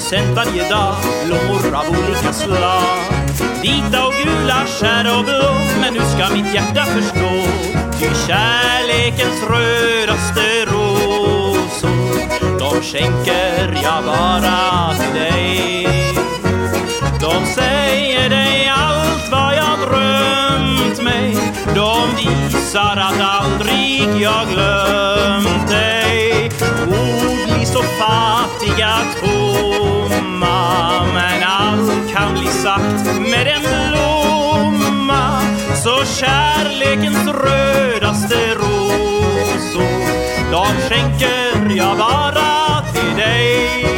sänt varje dag blommor av olika slag. Vita och gula, skära och blå, men nu ska mitt hjärta förstå. Ty kärlekens rödaste rosor, de skänker jag bara till dig. De säger dig allt vad jag drömt mig. De visar att aldrig jag glömt tiga tomma men allt kan bli sagt med en blomma. Så kärlekens rödaste rosor de skänker jag bara till dig.